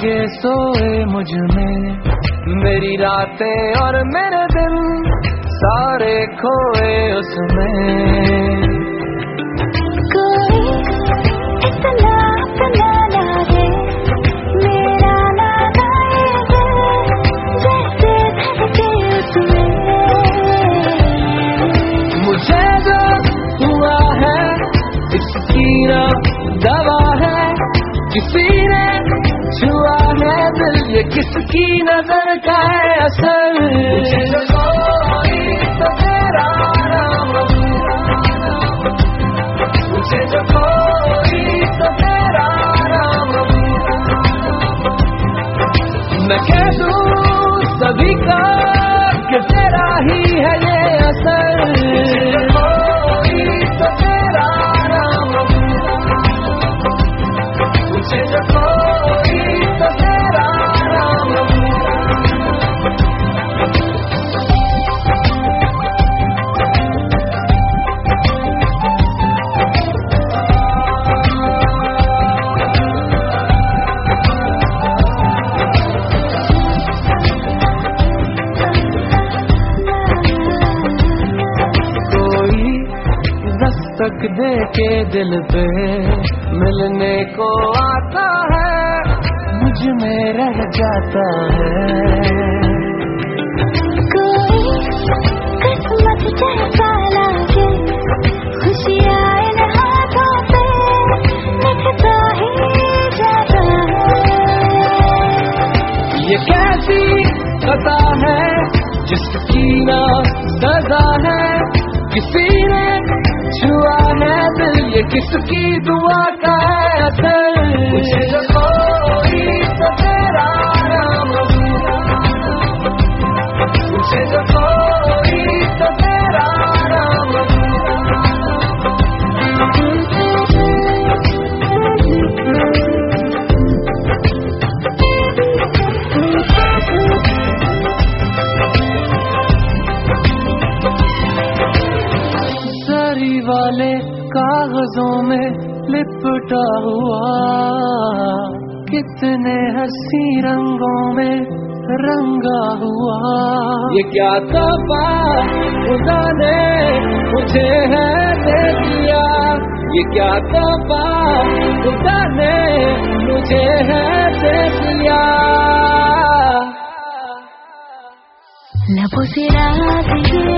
जागे सोए मुझमें। मेरी रातें और मेरे दिन सारे खोए उसमें। किसकी नज़र का है असर? तो मैं कह दूँ सभी का कि तेरा ही है तक दे के दिल पे मिलने को आता है मुझमें रह जाता है। ये कैसी पता है जिसकी ना सजा है किसी ने छुआ ये किसकी दुआ का है असर? कोई कागजों में लिपटा हुआ। कितने हसी रंगों में रंगा हुआ। ये क्या तोहफा खुदा ने मुझे है दे दिया। ये क्या तोहफा खुदा ने मुझे है दे दिया। लबों से लबों रात ये